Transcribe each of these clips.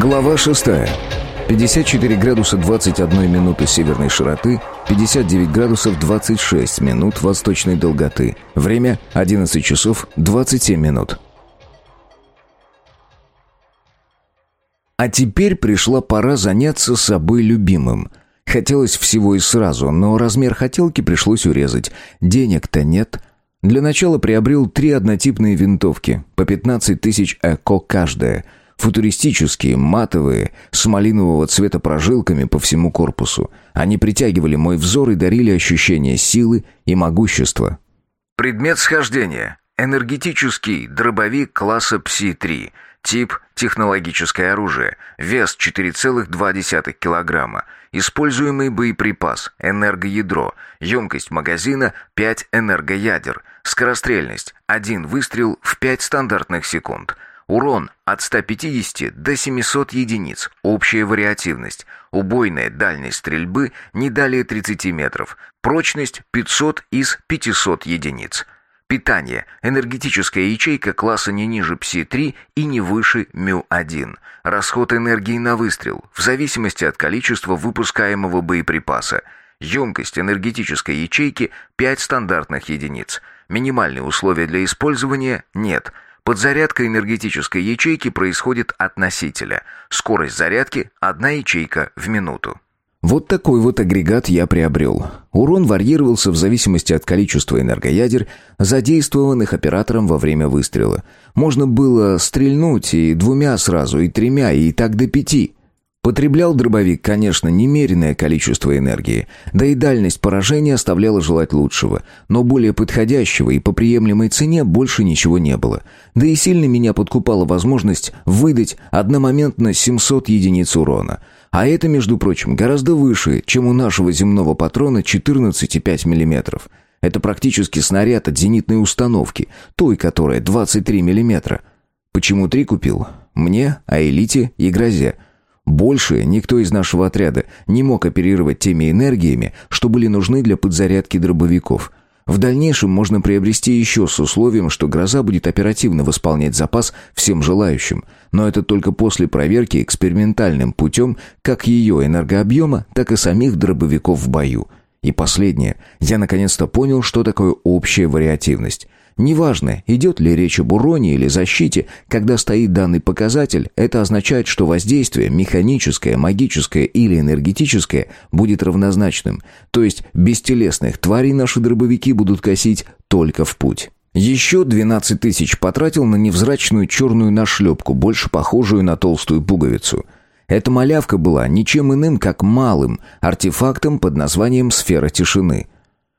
Глава 6. 54 градуса 21 минуты северной широты, 59 градусов 26 минут восточной долготы. Время 11 часов 27 минут. А теперь пришла пора заняться собой любимым. Хотелось всего и сразу, но размер хотелки пришлось урезать. Денег-то нет. Для начала приобрел три однотипные винтовки, по 15 тысяч эко каждая – Футуристические, матовые, с малинового цвета прожилками по всему корпусу. Они притягивали мой взор и дарили ощущение силы и могущества. Предмет схождения. Энергетический дробовик класса Пси-3. Тип – технологическое оружие. Вес 4,2 килограмма. Используемый боеприпас – энергоядро. Емкость магазина – 5 энергоядер. Скорострельность – один выстрел в 5 стандартных секунд – Урон от 150 до 700 единиц. Общая вариативность. Убойная дальность стрельбы не далее 30 метров. Прочность 500 из 500 единиц. Питание. Энергетическая ячейка класса не ниже ПСИ-3 и не выше МЮ-1. Расход энергии на выстрел, в зависимости от количества выпускаемого боеприпаса. Емкость энергетической ячейки 5 стандартных единиц. Минимальные условия для использования нет – Подзарядка энергетической ячейки происходит от носителя. Скорость зарядки – одна ячейка в минуту. Вот такой вот агрегат я приобрел. Урон варьировался в зависимости от количества энергоядер, задействованных оператором во время выстрела. Можно было стрельнуть и двумя сразу, и тремя, и так до пяти. Потреблял дробовик, конечно, немеренное количество энергии, да и дальность поражения оставляла желать лучшего, но более подходящего и по приемлемой цене больше ничего не было. Да и сильно меня подкупала возможность выдать одномоментно 700 единиц урона. А это, между прочим, гораздо выше, чем у нашего земного патрона 14,5 мм. Это практически снаряд от зенитной установки, той, которая 23 мм. Почему три купил? Мне, Аэлите и Грозе – больше никто из нашего отряда не мог оперировать теми энергиями, что были нужны для подзарядки дробовиков. В дальнейшем можно приобрести еще с условием, что «Гроза» будет оперативно восполнять запас всем желающим, но это только после проверки экспериментальным путем как ее энергообъема, так и самих дробовиков в бою. И последнее. Я наконец-то понял, что такое общая вариативность. Неважно, идет ли речь об уроне или защите, когда стоит данный показатель, это означает, что воздействие, механическое, магическое или энергетическое, будет равнозначным. То есть бестелесных тварей наши дробовики будут косить только в путь. Еще 12 тысяч потратил на невзрачную черную нашлепку, больше похожую на толстую пуговицу. Эта малявка была ничем иным, как малым артефактом под названием «Сфера тишины».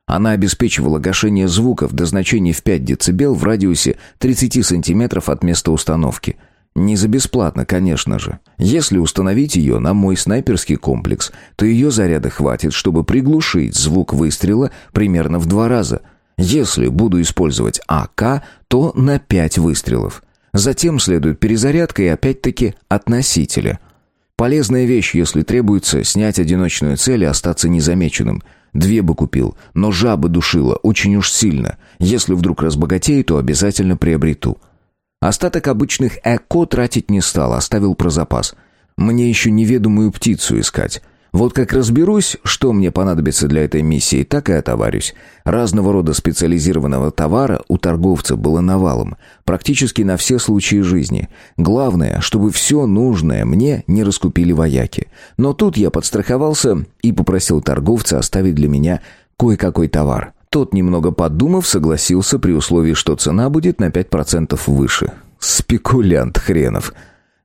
Она обеспечивала гашение звуков до значений в 5 дБ в радиусе 30 см от места установки. Не за бесплатно, конечно же. Если установить ее на мой снайперский комплекс, то ее заряда хватит, чтобы приглушить звук выстрела примерно в два раза. Если буду использовать АК, то на 5 выстрелов. Затем следует перезарядка и опять-таки от носителя. Полезная вещь, если требуется снять одиночную цель и остаться незамеченным – Две бы купил, но жаба душила очень уж сильно. Если вдруг разбогатею, то обязательно приобрету. Остаток обычных эко тратить не стал, оставил про запас. Мне еще неведомую птицу искать. Вот как разберусь, что мне понадобится для этой миссии, так и отоварюсь. Разного рода специализированного товара у торговца было навалом, практически на все случаи жизни. Главное, чтобы все нужное мне не раскупили вояки. Но тут я подстраховался и попросил торговца оставить для меня кое-какой товар. Тот, немного подумав, согласился при условии, что цена будет на 5% выше. Спекулянт хренов.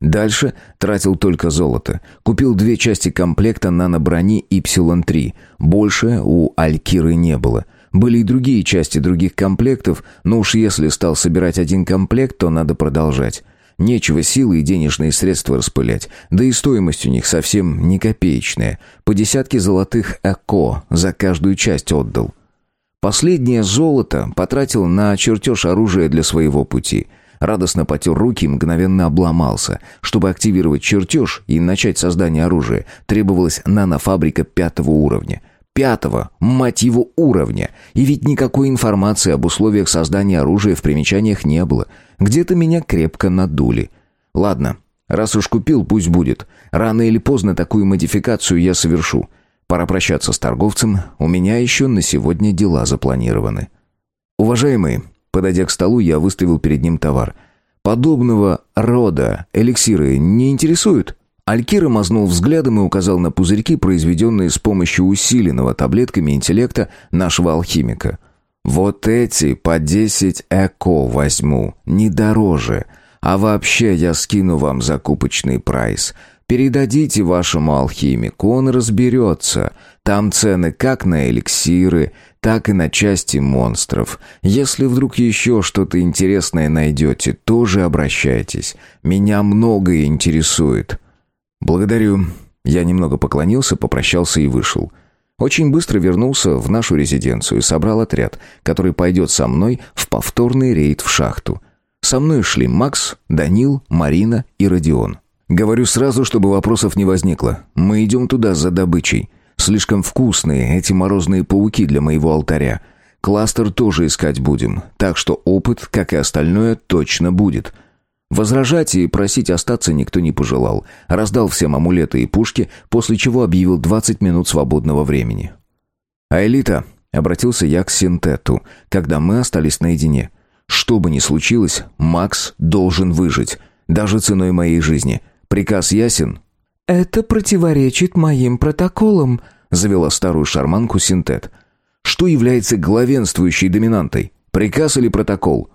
Дальше тратил только золото. Купил две части комплекта нано-брони Y-3. Больше у Алькиры не было. Были и другие части других комплектов, но уж если стал собирать один комплект, то надо продолжать. Нечего силы и денежные средства распылять, да и стоимость у них совсем не копеечная. По десятке золотых ЭКО за каждую часть отдал. Последнее золото потратил на чертеж оружия для своего пути – радостно потер руки и мгновенно обломался. Чтобы активировать чертеж и начать создание оружия, требовалась нанофабрика пятого уровня. Пятого, мать его, уровня. И ведь никакой информации об условиях создания оружия в примечаниях не было. Где-то меня крепко надули. Ладно, Раз уж купил, пусть будет. Рано или поздно такую модификацию я совершу. Пора прощаться с торговцем, у меня еще на сегодня дела запланированы. Уважаемые, подойдя к столу, я выставил перед ним товар. Подобного рода эликсиры не интересуют? Алькира мазнул взглядом и указал на пузырьки, произведенные с помощью усиленного таблетками интеллекта нашего алхимика. «Вот эти по десять эко возьму, не дороже. А вообще я скину вам закупочный прайс. Передадите вашему алхимику, он разберется. Там цены как на эликсиры, так и на части монстров. Если вдруг еще что-то интересное найдете, тоже обращайтесь. Меня многое интересует». «Благодарю». Я немного поклонился, попрощался и вышел. Очень быстро вернулся в нашу резиденцию и собрал отряд, который пойдет со мной в повторный рейд в шахту. Со мной шли Макс, Данил, Марина и Родион. Говорю сразу, чтобы вопросов не возникло. Мы идем туда за добычей. Слишком вкусные эти морозные пауки для моего алтаря. Кластер тоже искать будем, так что опыт, как и остальное, точно будет. Возражать и просить остаться никто не пожелал. Раздал всем амулеты и пушки, после чего объявил 20 минут свободного времени. «А элита?» — обратился я к Синтету, когда мы остались наедине. «Что бы ни случилось, Макс должен выжить, даже ценой моей жизни. Приказ ясен?» «Это противоречит моим протоколам», — завела старую шарманку Синтет. «Что является главенствующей доминантой? Приказ или протокол?»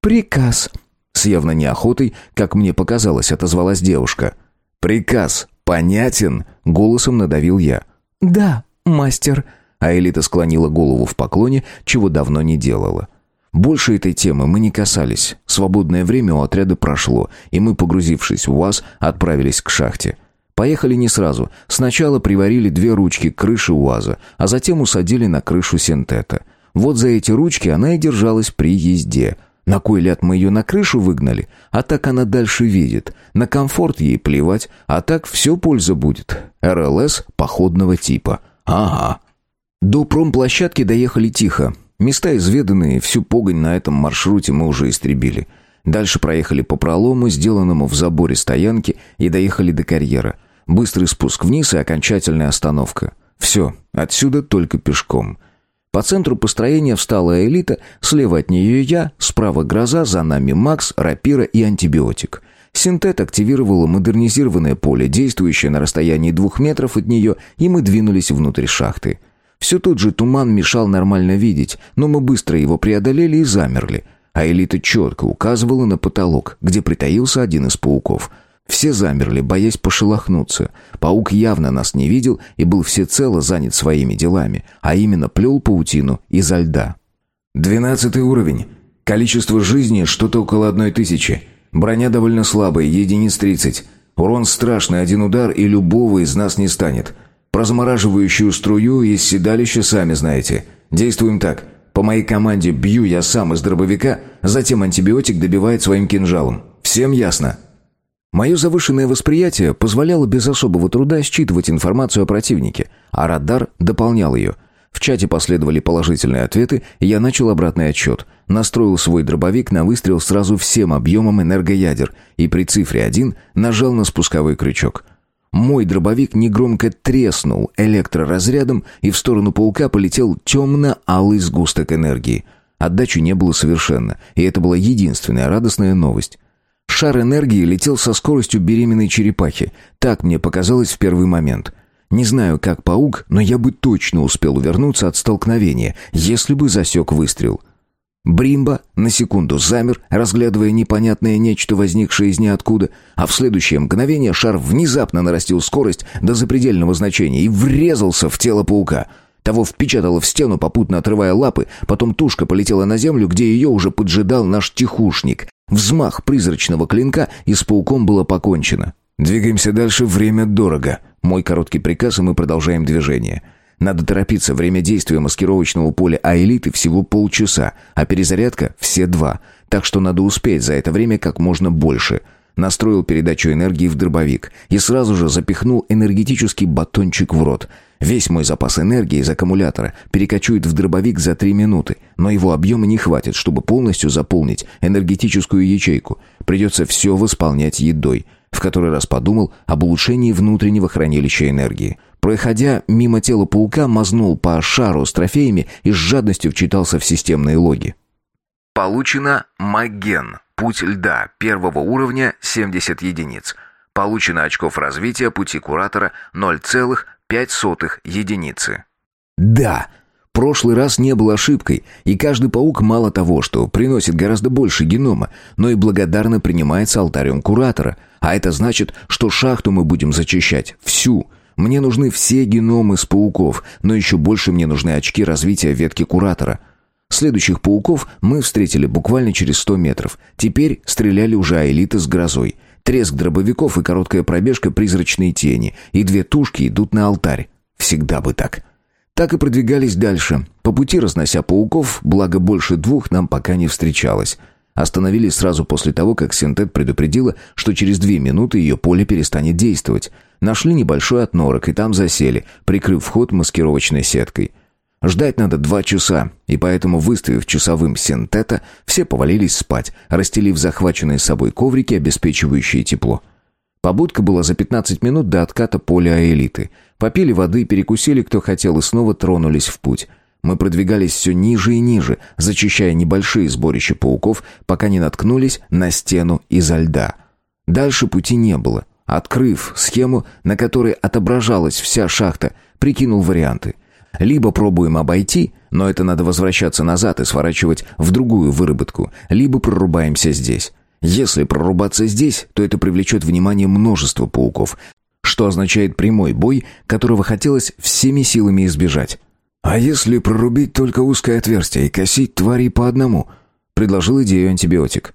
«Приказ», с явно неохотой, как мне показалось, отозвалась девушка. «Приказ понятен?» — голосом надавил я. «Да, мастер», а Элита склонила голову в поклоне, чего давно не делала. Больше этой темы мы не касались. Свободное время у отряда прошло, и мы, погрузившись в УАЗ, отправились к шахте. Поехали не сразу. Сначала приварили две ручки к крыше УАЗа, а затем усадили на крышу синтета. Вот за эти ручки она и держалась при езде. На кой ляд мы ее на крышу выгнали? А так она дальше видит. На комфорт ей плевать, а так все польза будет. РЛС походного типа. Ага. До промплощадки доехали тихо. Места изведанные, всю погонь на этом маршруте мы уже истребили. Дальше проехали по пролому, сделанному в заборе стоянки, и доехали до карьера. Быстрый спуск вниз и окончательная остановка. Все, отсюда только пешком. По центру построения встала элита, слева от нее я, справа гроза, за нами Макс, рапира и антибиотик. Синтет активировала модернизированное поле, действующее на расстоянии двух метров от нее, и мы двинулись внутрь шахты. Все тот же туман мешал нормально видеть, но мы быстро его преодолели и замерли. А элита четко указывала на потолок, где притаился один из пауков — все замерли, боясь пошелохнуться. Паук явно нас не видел и был всецело занят своими делами, а именно плел паутину изо льда. «Двенадцатый уровень. Количество жизни что-то около одной тысячи. Броня довольно слабая, единиц тридцать. Урон страшный, один удар, и любого из нас не станет. Про замораживающую струю из седалища сами знаете. Действуем так. По моей команде бью я сам из дробовика, затем антибиотик добивает своим кинжалом. Всем ясно?» Мое завышенное восприятие позволяло без особого труда считывать информацию о противнике, а радар дополнял ее. В чате последовали положительные ответы, и я начал обратный отчет. Настроил свой дробовик на выстрел сразу всем объемом энергоядер и при цифре 1 нажал на спусковой крючок. Мой дробовик негромко треснул электроразрядом, и в сторону паука полетел темно-алый сгусток энергии. Отдачи не было совершенно, и это была единственная радостная новость. Шар энергии летел со скоростью беременной черепахи. Так мне показалось в первый момент. Не знаю, как паук, но я бы точно успел увернуться от столкновения, если бы засек выстрел. Бримба на секунду замер, разглядывая непонятное нечто, возникшее из ниоткуда, а в следующее мгновение шар внезапно нарастил скорость до запредельного значения и врезался в тело паука. Того впечатало в стену, попутно отрывая лапы, потом тушка полетела на землю, где ее уже поджидал наш тихушник. Взмах призрачного клинка, и с пауком было покончено. «Двигаемся дальше, время дорого». Мой короткий приказ, и мы продолжаем движение. Надо торопиться, время действия маскировочного поля Аэлиты всего полчаса, а перезарядка — все два. Так что надо успеть за это время как можно больше. Настроил передачу энергии в дробовик и сразу же запихнул энергетический батончик в рот — Весь мой запас энергии из аккумулятора перекочует в дробовик за три минуты, но его объема не хватит, чтобы полностью заполнить энергетическую ячейку. Придется все восполнять едой. В который раз подумал об улучшении внутреннего хранилища энергии. Проходя мимо тела паука, мазнул по шару с трофеями и с жадностью вчитался в системные логи. Получено Маген. Путь льда. Первого уровня 70 единиц. Получено очков развития пути куратора 0,5 единицы. Да, прошлый раз не был ошибкой, и каждый паук мало того, что приносит гораздо больше генома, но и благодарно принимается алтарем куратора. А это значит, что шахту мы будем зачищать всю. Мне нужны все геномы с пауков, но еще больше мне нужны очки развития ветки куратора. Следующих пауков мы встретили буквально через 100 метров. Теперь стреляли уже аэлиты с грозой. Треск дробовиков и короткая пробежка призрачные тени, и две тушки идут на алтарь. Всегда бы так. Так и продвигались дальше, по пути разнося пауков, благо больше двух нам пока не встречалось. Остановились сразу после того, как Синтет предупредила, что через две минуты ее поле перестанет действовать. Нашли небольшой отнорок и там засели, прикрыв вход маскировочной сеткой. Ждать надо два часа, и поэтому, выставив часовым синтета, все повалились спать, расстелив захваченные с собой коврики, обеспечивающие тепло. Побудка была за 15 минут до отката поля элиты. Попили воды, перекусили, кто хотел, и снова тронулись в путь. Мы продвигались все ниже и ниже, зачищая небольшие сборища пауков, пока не наткнулись на стену изо льда. Дальше пути не было. Открыв схему, на которой отображалась вся шахта, прикинул варианты – либо пробуем обойти, но это надо возвращаться назад и сворачивать в другую выработку, либо прорубаемся здесь. Если прорубаться здесь, то это привлечет внимание множества пауков, что означает прямой бой, которого хотелось всеми силами избежать. «А если прорубить только узкое отверстие и косить твари по одному?» — предложил идею антибиотик.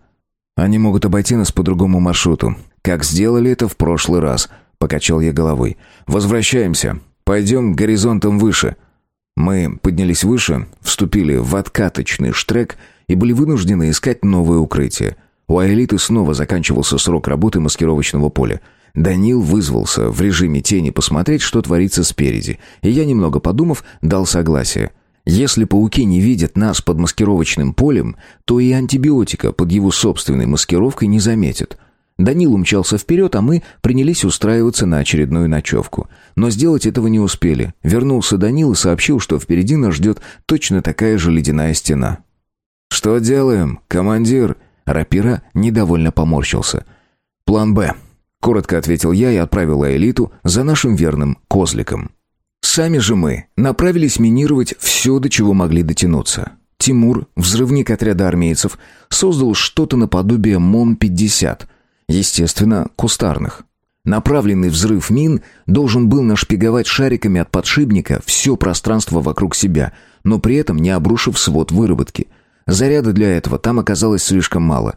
«Они могут обойти нас по другому маршруту, как сделали это в прошлый раз», — покачал я головой. «Возвращаемся. Пойдем горизонтом выше». Мы поднялись выше, вступили в откаточный штрек и были вынуждены искать новое укрытие. У Аэлиты снова заканчивался срок работы маскировочного поля. Данил вызвался в режиме тени посмотреть, что творится спереди, и я, немного подумав, дал согласие. Если пауки не видят нас под маскировочным полем, то и антибиотика под его собственной маскировкой не заметят — Данил умчался вперед, а мы принялись устраиваться на очередную ночевку. Но сделать этого не успели. Вернулся Данил и сообщил, что впереди нас ждет точно такая же ледяная стена. «Что делаем, командир?» Рапира недовольно поморщился. «План «Б», — коротко ответил я и отправил элиту за нашим верным козликом. Сами же мы направились минировать все, до чего могли дотянуться. Тимур, взрывник отряда армейцев, создал что-то наподобие МОН-50, Естественно, кустарных. Направленный взрыв мин должен был нашпиговать шариками от подшипника все пространство вокруг себя, но при этом не обрушив свод выработки. Заряда для этого там оказалось слишком мало.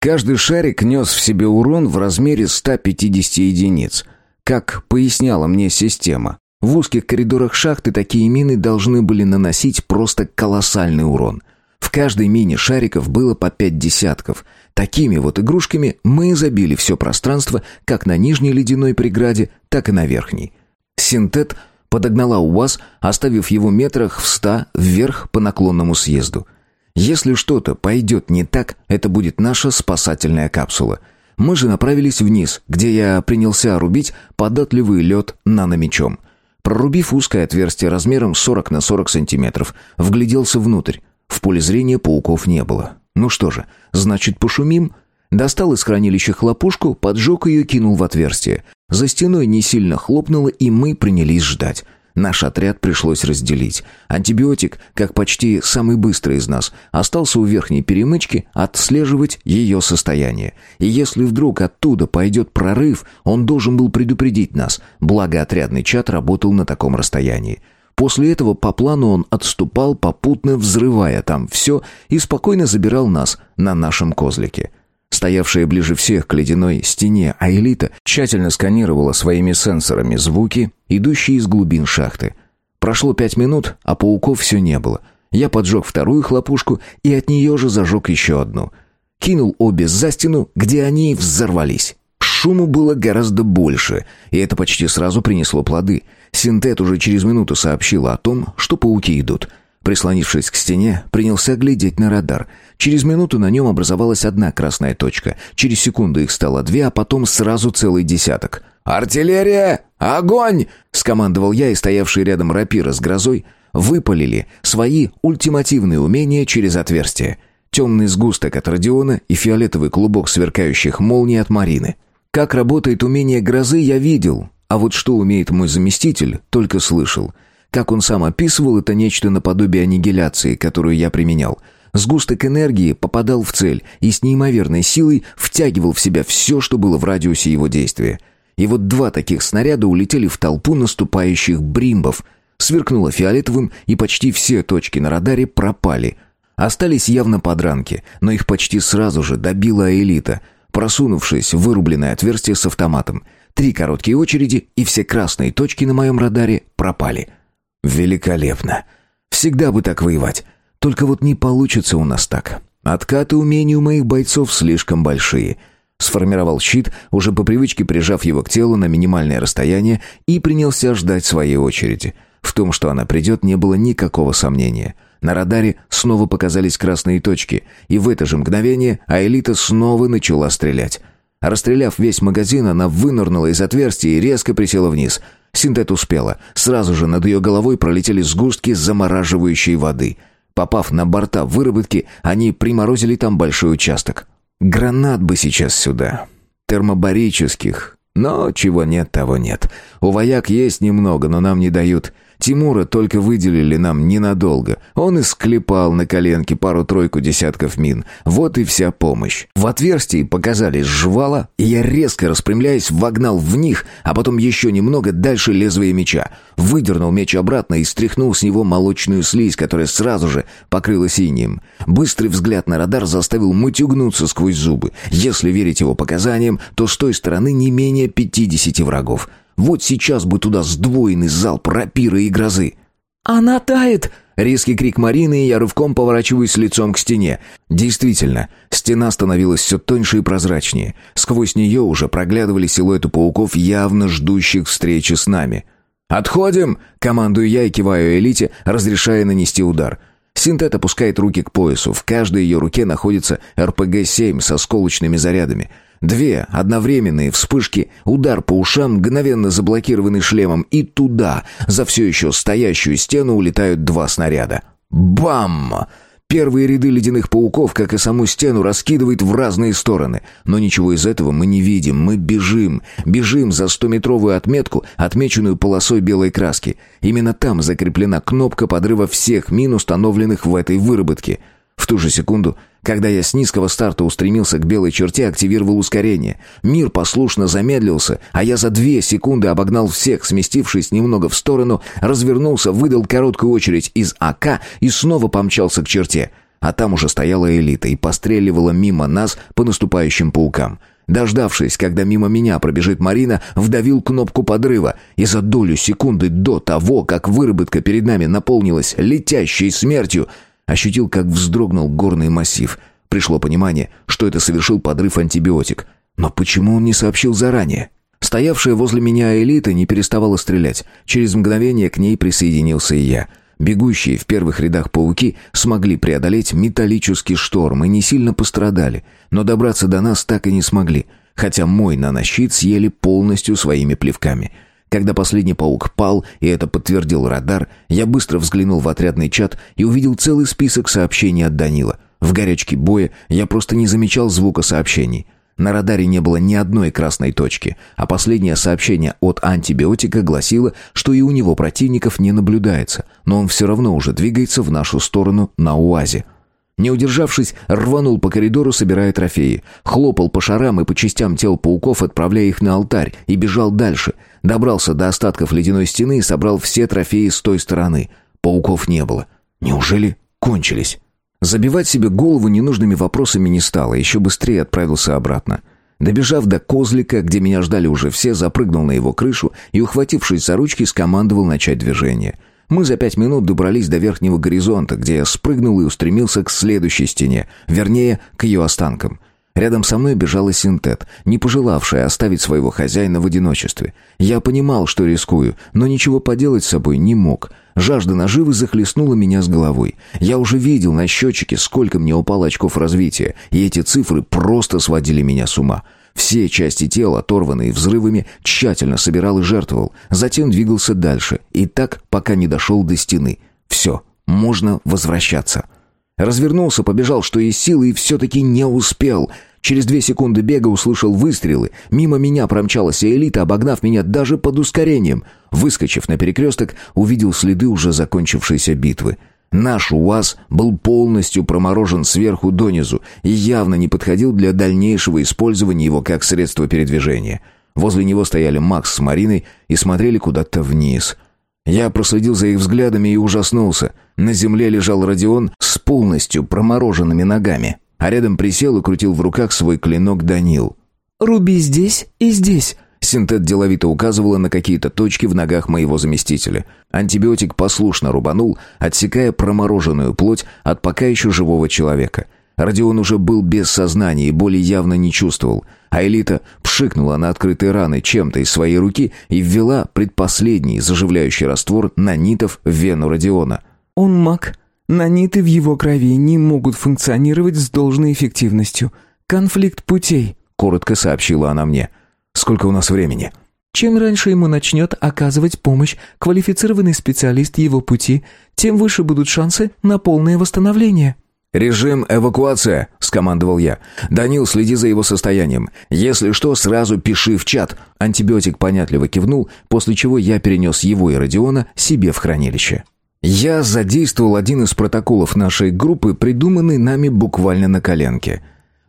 Каждый шарик нес в себе урон в размере 150 единиц. Как поясняла мне система, в узких коридорах шахты такие мины должны были наносить просто колоссальный урон. В каждой мине шариков было по пять десятков – Такими вот игрушками мы забили все пространство как на нижней ледяной преграде, так и на верхней. Синтет подогнала УАЗ, оставив его метрах в ста вверх по наклонному съезду. Если что-то пойдет не так, это будет наша спасательная капсула. Мы же направились вниз, где я принялся рубить податливый лед наномечом. Прорубив узкое отверстие размером 40 на 40 сантиметров, вгляделся внутрь. В поле зрения пауков не было. Ну что же, значит, пошумим? Достал из хранилища хлопушку, поджег ее кинул в отверстие. За стеной не сильно хлопнуло, и мы принялись ждать. Наш отряд пришлось разделить. Антибиотик, как почти самый быстрый из нас, остался у верхней перемычки отслеживать ее состояние. И если вдруг оттуда пойдет прорыв, он должен был предупредить нас, благо отрядный чат работал на таком расстоянии. После этого по плану он отступал, попутно взрывая там все, и спокойно забирал нас на нашем козлике. Стоявшая ближе всех к ледяной стене Аэлита тщательно сканировала своими сенсорами звуки, идущие из глубин шахты. Прошло пять минут, а пауков все не было. Я поджег вторую хлопушку и от нее же зажег еще одну. Кинул обе за стену, где они взорвались. Шуму было гораздо больше, и это почти сразу принесло плоды. Синтет уже через минуту сообщила о том, что пауки идут. Прислонившись к стене, принялся глядеть на радар. Через минуту на нем образовалась одна красная точка. Через секунду их стало две, а потом сразу целый десяток. «Артиллерия! Огонь!» — скомандовал я, и стоявшие рядом рапира с грозой выпалили свои ультимативные умения через отверстие. Темный сгусток от Родиона и фиолетовый клубок сверкающих молний от Марины. Как работает умение грозы, я видел, а вот что умеет мой заместитель, только слышал — как он сам описывал, это нечто наподобие аннигиляции, которую я применял. Сгусток энергии попадал в цель и с неимоверной силой втягивал в себя все, что было в радиусе его действия. И вот два таких снаряда улетели в толпу наступающих бримбов. Сверкнуло фиолетовым, и почти все точки на радаре пропали. Остались явно подранки, но их почти сразу же добила элита, просунувшись в вырубленное отверстие с автоматом. Три короткие очереди, и все красные точки на моем радаре пропали. Великолепно. Всегда бы так воевать. Только вот не получится у нас так. Откаты умений у моих бойцов слишком большие. Сформировал щит, уже по привычке прижав его к телу на минимальное расстояние и принялся ждать своей очереди. В том, что она придет, не было никакого сомнения. На радаре снова показались красные точки, и в это же мгновение Аэлита снова начала стрелять. Расстреляв весь магазин, она вынырнула из отверстия и резко присела вниз — Синтет успела. Сразу же над ее головой пролетели сгустки замораживающей воды. Попав на борта выработки, они приморозили там большой участок. Гранат бы сейчас сюда. Термобарических. Но чего нет, того нет. У вояк есть немного, но нам не дают. Тимура только выделили нам ненадолго. Он и склепал на коленке пару-тройку десятков мин. Вот и вся помощь. В отверстии показались жвала, и я резко распрямляясь вогнал в них, а потом еще немного дальше лезвия меча. Выдернул меч обратно и стряхнул с него молочную слизь, которая сразу же покрыла синим. Быстрый взгляд на радар заставил мутюгнуться сквозь зубы. Если верить его показаниям, то с той стороны не менее пятидесяти врагов. Вот сейчас бы туда сдвоенный залп рапиры и грозы. «Она тает!» Резкий крик Марины, и я рывком поворачиваюсь лицом к стене. Действительно, стена становилась все тоньше и прозрачнее. Сквозь нее уже проглядывали силуэты пауков, явно ждущих встречи с нами. «Отходим!» — командую я и киваю элите, разрешая нанести удар. Синтет опускает руки к поясу. В каждой ее руке находится РПГ-7 со сколочными зарядами — Две одновременные вспышки, удар по ушам, мгновенно заблокированный шлемом, и туда, за все еще стоящую стену, улетают два снаряда. Бам! Первые ряды ледяных пауков, как и саму стену, раскидывает в разные стороны. Но ничего из этого мы не видим. Мы бежим. Бежим за стометровую отметку, отмеченную полосой белой краски. Именно там закреплена кнопка подрыва всех мин, установленных в этой выработке — в ту же секунду, когда я с низкого старта устремился к белой черте, активировал ускорение. Мир послушно замедлился, а я за две секунды обогнал всех, сместившись немного в сторону, развернулся, выдал короткую очередь из АК и снова помчался к черте. А там уже стояла элита и постреливала мимо нас по наступающим паукам. Дождавшись, когда мимо меня пробежит Марина, вдавил кнопку подрыва, и за долю секунды до того, как выработка перед нами наполнилась летящей смертью, Ощутил, как вздрогнул горный массив. Пришло понимание, что это совершил подрыв антибиотик. Но почему он не сообщил заранее? Стоявшая возле меня элита не переставала стрелять. Через мгновение к ней присоединился и я. Бегущие в первых рядах пауки смогли преодолеть металлический шторм и не сильно пострадали, но добраться до нас так и не смогли, хотя мой нанощит съели полностью своими плевками — когда последний паук пал, и это подтвердил радар, я быстро взглянул в отрядный чат и увидел целый список сообщений от Данила. В горячке боя я просто не замечал звука сообщений. На радаре не было ни одной красной точки, а последнее сообщение от антибиотика гласило, что и у него противников не наблюдается, но он все равно уже двигается в нашу сторону на УАЗе. Не удержавшись, рванул по коридору, собирая трофеи. Хлопал по шарам и по частям тел пауков, отправляя их на алтарь, и бежал дальше. Добрался до остатков ледяной стены и собрал все трофеи с той стороны. Пауков не было. Неужели кончились? Забивать себе голову ненужными вопросами не стало, еще быстрее отправился обратно. Добежав до козлика, где меня ждали уже все, запрыгнул на его крышу и, ухватившись за ручки, скомандовал начать движение — мы за пять минут добрались до верхнего горизонта, где я спрыгнул и устремился к следующей стене, вернее, к ее останкам. Рядом со мной бежала синтет, не пожелавшая оставить своего хозяина в одиночестве. Я понимал, что рискую, но ничего поделать с собой не мог. Жажда наживы захлестнула меня с головой. Я уже видел на счетчике, сколько мне упало очков развития, и эти цифры просто сводили меня с ума. Все части тела, оторванные взрывами, тщательно собирал и жертвовал. Затем двигался дальше. И так, пока не дошел до стены. Все, можно возвращаться. Развернулся, побежал, что есть силы, и все-таки не успел. Через две секунды бега услышал выстрелы. Мимо меня промчалась элита, обогнав меня даже под ускорением. Выскочив на перекресток, увидел следы уже закончившейся битвы. Наш УАЗ был полностью проморожен сверху донизу и явно не подходил для дальнейшего использования его как средства передвижения. Возле него стояли Макс с Мариной и смотрели куда-то вниз. Я проследил за их взглядами и ужаснулся. На земле лежал Родион с полностью промороженными ногами, а рядом присел и крутил в руках свой клинок Данил. «Руби здесь и здесь», Синтет деловито указывала на какие-то точки в ногах моего заместителя. Антибиотик послушно рубанул, отсекая промороженную плоть от пока еще живого человека. Родион уже был без сознания и боли явно не чувствовал. А Элита пшикнула на открытые раны чем-то из своей руки и ввела предпоследний заживляющий раствор нанитов в вену Родиона. «Он маг. Наниты в его крови не могут функционировать с должной эффективностью. Конфликт путей», — коротко сообщила она мне. «Сколько у нас времени?» Чем раньше ему начнет оказывать помощь квалифицированный специалист его пути, тем выше будут шансы на полное восстановление. «Режим эвакуация», — скомандовал я. «Данил, следи за его состоянием. Если что, сразу пиши в чат». Антибиотик понятливо кивнул, после чего я перенес его и Родиона себе в хранилище. Я задействовал один из протоколов нашей группы, придуманный нами буквально на коленке.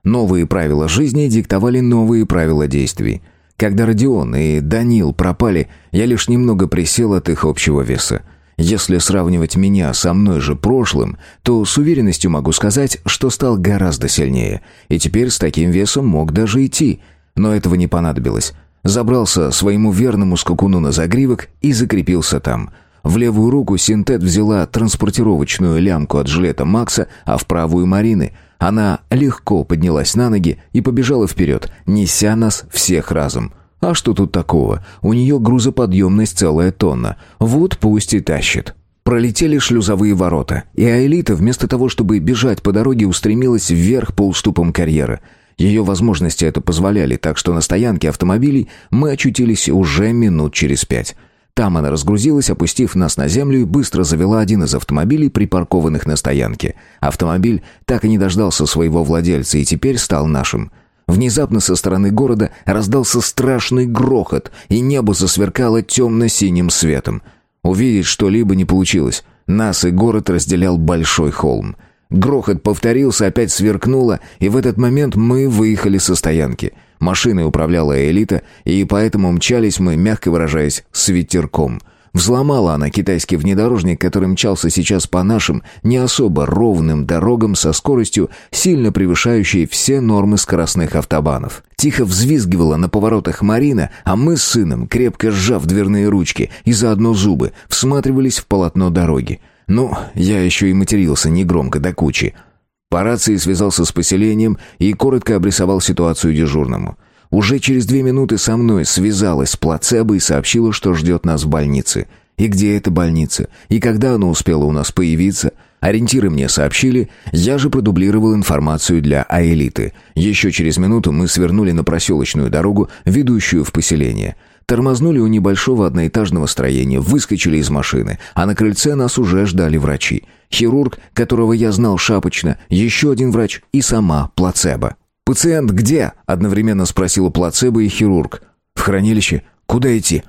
Новые правила жизни диктовали новые правила действий. Когда Родион и Данил пропали, я лишь немного присел от их общего веса. Если сравнивать меня со мной же прошлым, то с уверенностью могу сказать, что стал гораздо сильнее. И теперь с таким весом мог даже идти. Но этого не понадобилось. Забрался своему верному скакуну на загривок и закрепился там. В левую руку синтет взяла транспортировочную лямку от жилета Макса, а в правую Марины. Она легко поднялась на ноги и побежала вперед, неся нас всех разом. А что тут такого? У нее грузоподъемность целая тонна. Вот пусть и тащит. Пролетели шлюзовые ворота, и Аэлита вместо того, чтобы бежать по дороге, устремилась вверх по уступам карьера. Ее возможности это позволяли, так что на стоянке автомобилей мы очутились уже минут через пять. Там она разгрузилась, опустив нас на землю и быстро завела один из автомобилей, припаркованных на стоянке. Автомобиль так и не дождался своего владельца и теперь стал нашим. Внезапно со стороны города раздался страшный грохот, и небо засверкало темно-синим светом. Увидеть что-либо не получилось. Нас и город разделял большой холм. Грохот повторился, опять сверкнуло, и в этот момент мы выехали со стоянки. Машиной управляла элита, и поэтому мчались мы, мягко выражаясь, с ветерком — Взломала она китайский внедорожник, который мчался сейчас по нашим, не особо ровным дорогам со скоростью, сильно превышающей все нормы скоростных автобанов. Тихо взвизгивала на поворотах Марина, а мы с сыном, крепко сжав дверные ручки и заодно зубы, всматривались в полотно дороги. Ну, я еще и матерился негромко до кучи. По рации связался с поселением и коротко обрисовал ситуацию дежурному. Уже через две минуты со мной связалась плацебо и сообщила, что ждет нас в больнице. И где эта больница? И когда она успела у нас появиться? Ориентиры мне сообщили, я же продублировал информацию для Аэлиты. Еще через минуту мы свернули на проселочную дорогу, ведущую в поселение. Тормознули у небольшого одноэтажного строения, выскочили из машины, а на крыльце нас уже ждали врачи. Хирург, которого я знал шапочно, еще один врач и сама плацебо. «Пациент где?» — одновременно спросила плацебо и хирург. «В хранилище. Куда идти?»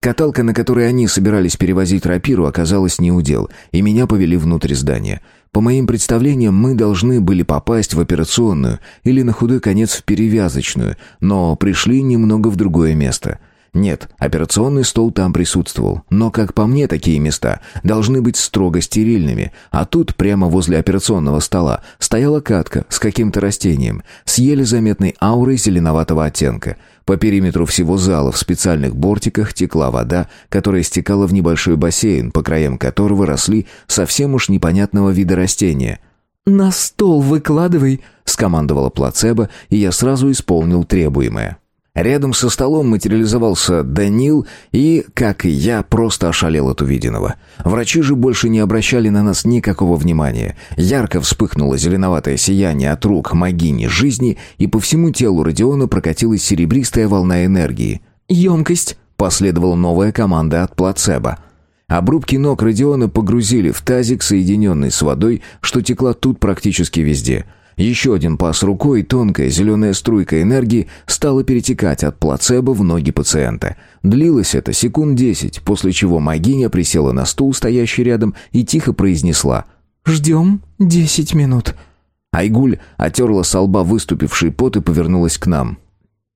Каталка, на которой они собирались перевозить рапиру, оказалась не удел, и меня повели внутрь здания. По моим представлениям, мы должны были попасть в операционную или на худой конец в перевязочную, но пришли немного в другое место. Нет, операционный стол там присутствовал, но, как по мне, такие места должны быть строго стерильными, а тут, прямо возле операционного стола, стояла катка с каким-то растением, с еле заметной аурой зеленоватого оттенка. По периметру всего зала в специальных бортиках текла вода, которая стекала в небольшой бассейн, по краям которого росли совсем уж непонятного вида растения. «На стол выкладывай», — скомандовала плацебо, и я сразу исполнил требуемое. Рядом со столом материализовался Данил и, как и я, просто ошалел от увиденного. Врачи же больше не обращали на нас никакого внимания. Ярко вспыхнуло зеленоватое сияние от рук магини жизни, и по всему телу Родиона прокатилась серебристая волна энергии. «Емкость!» — последовала новая команда от плацебо. Обрубки ног Родиона погрузили в тазик, соединенный с водой, что текла тут практически везде — еще один пас рукой, тонкая зеленая струйка энергии стала перетекать от плацебо в ноги пациента. Длилось это секунд десять, после чего магиня присела на стул, стоящий рядом, и тихо произнесла «Ждем десять минут». Айгуль отерла со лба выступивший пот и повернулась к нам.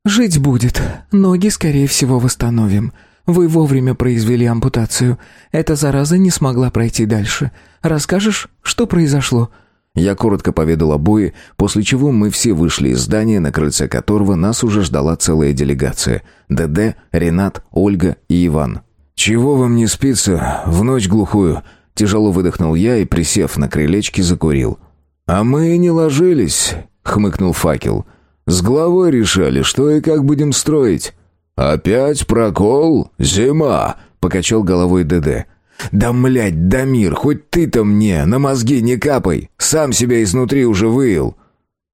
«Жить будет. Ноги, скорее всего, восстановим. Вы вовремя произвели ампутацию. Эта зараза не смогла пройти дальше. Расскажешь, что произошло?» Я коротко поведал о бое, после чего мы все вышли из здания, на крыльце которого нас уже ждала целая делегация. ДД, Ренат, Ольга и Иван. «Чего вам не спится в ночь глухую?» Тяжело выдохнул я и, присев на крылечке, закурил. «А мы и не ложились», — хмыкнул факел. «С головой решали, что и как будем строить». «Опять прокол? Зима!» — покачал головой ДД. «Да, млядь, Дамир, хоть ты-то мне на мозги не капай, сам себя изнутри уже выил».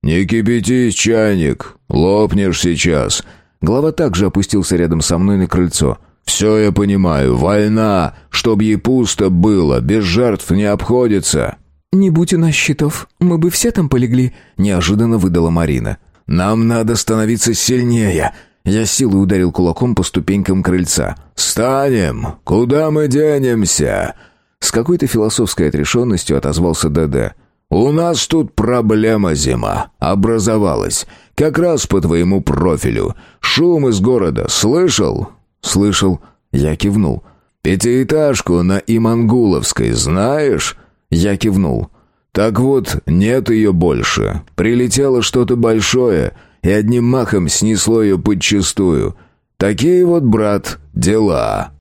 «Не кипятись, чайник, лопнешь сейчас». Глава также опустился рядом со мной на крыльцо. «Все я понимаю, война, чтоб ей пусто было, без жертв не обходится». «Не будь у нас щитов, мы бы все там полегли», — неожиданно выдала Марина. «Нам надо становиться сильнее», я силой ударил кулаком по ступенькам крыльца. «Станем! Куда мы денемся?» С какой-то философской отрешенностью отозвался ДД. «У нас тут проблема, зима. Образовалась. Как раз по твоему профилю. Шум из города. Слышал?» «Слышал». Я кивнул. «Пятиэтажку на Имангуловской знаешь?» Я кивнул. «Так вот, нет ее больше. Прилетело что-то большое и одним махом снесло ее подчистую. Такие вот, брат, дела».